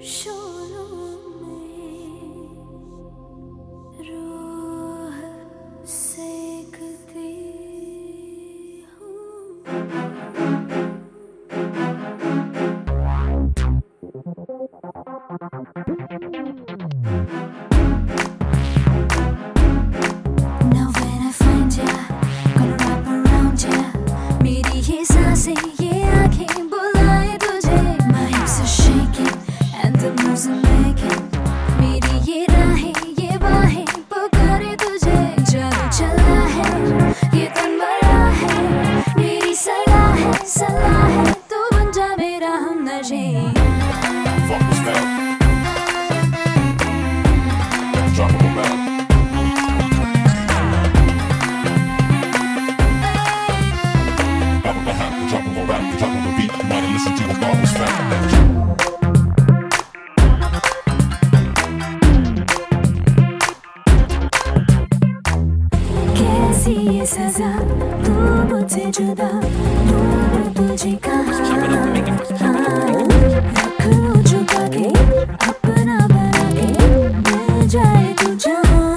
是。drop on the beat. You wanna listen to a Marvel sound. सजा तू मुझसे जुदा दूर तुझे कहा रख लो झुका के अपना बना के मिल जाए तू जहाँ